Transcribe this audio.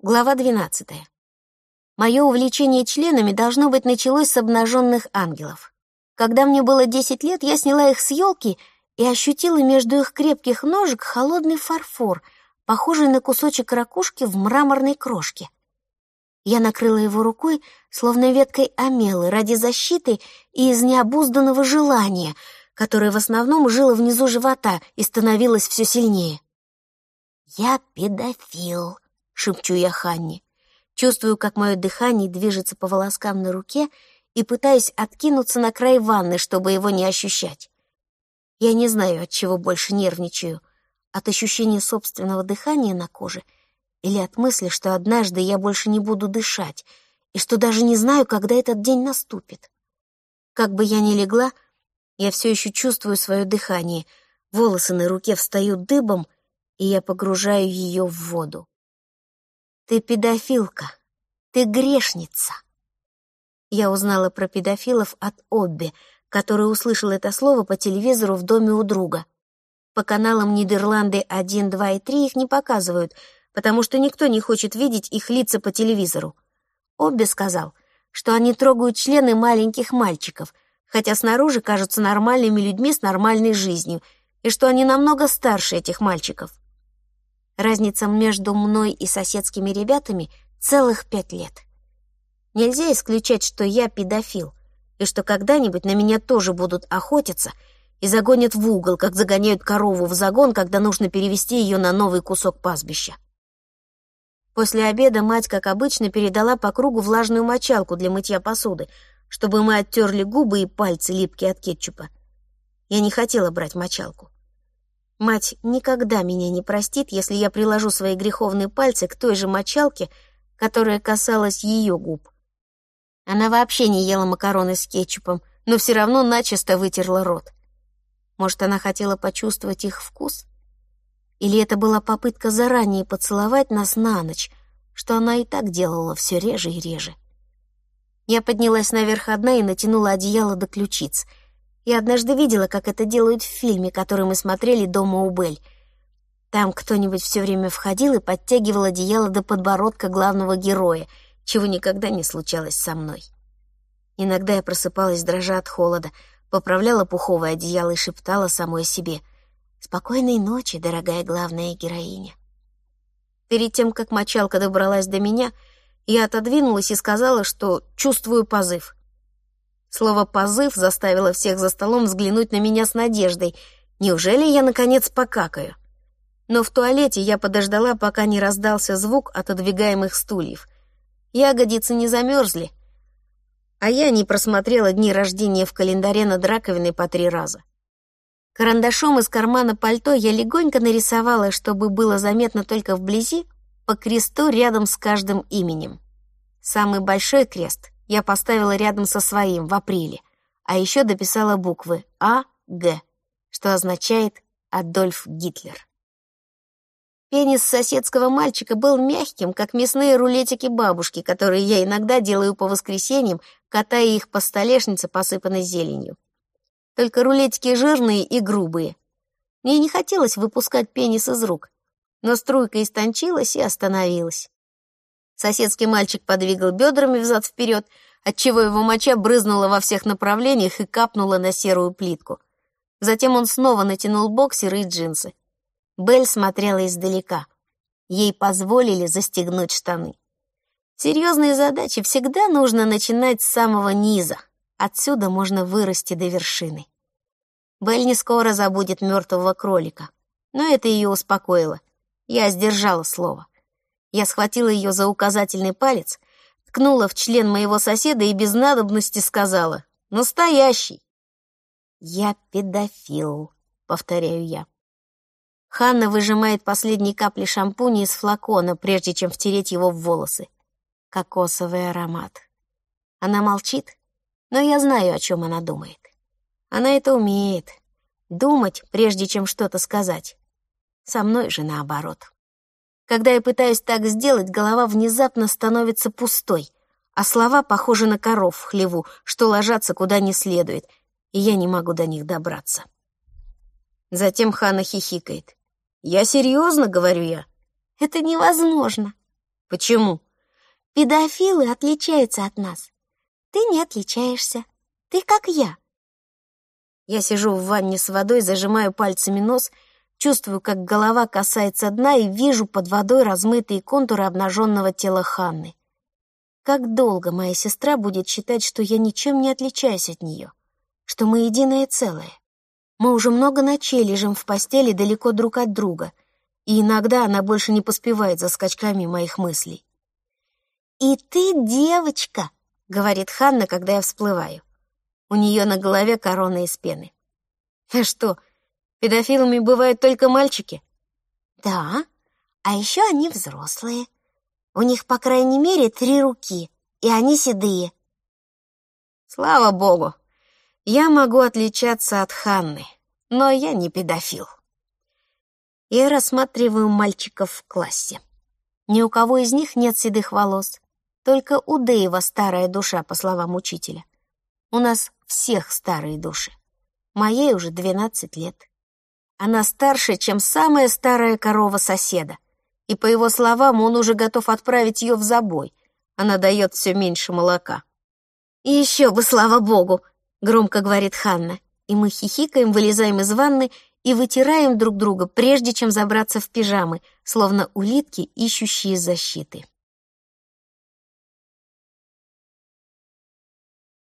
Глава 12. Мое увлечение членами должно быть началось с обнаженных ангелов. Когда мне было 10 лет, я сняла их с елки и ощутила между их крепких ножек холодный фарфор, похожий на кусочек ракушки в мраморной крошке. Я накрыла его рукой, словно веткой омелы, ради защиты и из необузданного желания, которое в основном жило внизу живота и становилось все сильнее. «Я педофил», шепчу я Ханни. Чувствую, как мое дыхание движется по волоскам на руке и пытаюсь откинуться на край ванны, чтобы его не ощущать. Я не знаю, от чего больше нервничаю. От ощущения собственного дыхания на коже или от мысли, что однажды я больше не буду дышать и что даже не знаю, когда этот день наступит. Как бы я ни легла, я все еще чувствую свое дыхание. Волосы на руке встают дыбом, и я погружаю ее в воду. Ты педофилка. Ты грешница. Я узнала про педофилов от Обби, который услышал это слово по телевизору в доме у друга. По каналам Нидерланды 1, 2 и 3 их не показывают, потому что никто не хочет видеть их лица по телевизору. Обби сказал, что они трогают члены маленьких мальчиков, хотя снаружи кажутся нормальными людьми с нормальной жизнью, и что они намного старше этих мальчиков. Разница между мной и соседскими ребятами целых пять лет. Нельзя исключать, что я педофил, и что когда-нибудь на меня тоже будут охотиться и загонят в угол, как загоняют корову в загон, когда нужно перевести ее на новый кусок пастбища. После обеда мать, как обычно, передала по кругу влажную мочалку для мытья посуды, чтобы мы оттерли губы и пальцы, липкие от кетчупа. Я не хотела брать мочалку. Мать никогда меня не простит, если я приложу свои греховные пальцы к той же мочалке, которая касалась ее губ. Она вообще не ела макароны с кетчупом, но все равно начисто вытерла рот. Может, она хотела почувствовать их вкус? Или это была попытка заранее поцеловать нас на ночь, что она и так делала все реже и реже? Я поднялась наверх одна и натянула одеяло до ключиц — я однажды видела, как это делают в фильме, который мы смотрели дома у Бель. Там кто-нибудь все время входил и подтягивал одеяло до подбородка главного героя, чего никогда не случалось со мной. Иногда я просыпалась, дрожа от холода, поправляла пуховое одеяло и шептала самой себе «Спокойной ночи, дорогая главная героиня». Перед тем, как мочалка добралась до меня, я отодвинулась и сказала, что чувствую позыв. Слово «позыв» заставило всех за столом взглянуть на меня с надеждой. Неужели я, наконец, покакаю? Но в туалете я подождала, пока не раздался звук отодвигаемых стульев. Ягодицы не замерзли, а я не просмотрела дни рождения в календаре над раковиной по три раза. Карандашом из кармана пальто я легонько нарисовала, чтобы было заметно только вблизи, по кресту рядом с каждым именем. Самый большой крест я поставила рядом со своим в апреле, а еще дописала буквы А, Г, что означает Адольф Гитлер. Пенис соседского мальчика был мягким, как мясные рулетики бабушки, которые я иногда делаю по воскресеньям, катая их по столешнице, посыпанной зеленью. Только рулетики жирные и грубые. Мне не хотелось выпускать пенис из рук, но струйка истончилась и остановилась. Соседский мальчик подвигал бедрами взад-вперед, отчего его моча брызнула во всех направлениях и капнула на серую плитку. Затем он снова натянул боксеры и джинсы. Белль смотрела издалека. Ей позволили застегнуть штаны. Серьезные задачи всегда нужно начинать с самого низа. Отсюда можно вырасти до вершины. Белль не скоро забудет мертвого кролика. Но это ее успокоило. Я сдержала слово. Я схватила ее за указательный палец, ткнула в член моего соседа и без надобности сказала «Настоящий!» «Я педофил», — повторяю я. Ханна выжимает последние капли шампуня из флакона, прежде чем втереть его в волосы. Кокосовый аромат. Она молчит, но я знаю, о чем она думает. Она это умеет. Думать, прежде чем что-то сказать. Со мной же наоборот. Когда я пытаюсь так сделать, голова внезапно становится пустой, а слова похожи на коров в хлеву, что ложатся куда не следует, и я не могу до них добраться. Затем Хана хихикает. «Я серьезно, — говорю я. Это невозможно. Почему? Педофилы отличаются от нас. Ты не отличаешься. Ты как я. Я сижу в ванне с водой, зажимаю пальцами нос, чувствую, как голова касается дна и вижу под водой размытые контуры обнаженного тела Ханны. Как долго моя сестра будет считать, что я ничем не отличаюсь от нее, что мы единое целое? Мы уже много ночей лежим в постели далеко друг от друга, и иногда она больше не поспевает за скачками моих мыслей. «И ты девочка», — говорит Ханна, когда я всплываю. У нее на голове корона из пены. А что, педофилами бывают только мальчики? Да, а еще они взрослые. У них, по крайней мере, три руки, и они седые. Слава богу, я могу отличаться от Ханны, но я не педофил. Я рассматриваю мальчиков в классе. Ни у кого из них нет седых волос, только у Дэйва старая душа, по словам учителя. У нас всех старые души. Моей уже 12 лет. Она старше, чем самая старая корова соседа. И, по его словам, он уже готов отправить ее в забой. Она дает все меньше молока. «И еще бы, слава богу!» — громко говорит Ханна, и мы хихикаем, вылезаем из ванны и вытираем друг друга, прежде чем забраться в пижамы, словно улитки, ищущие защиты.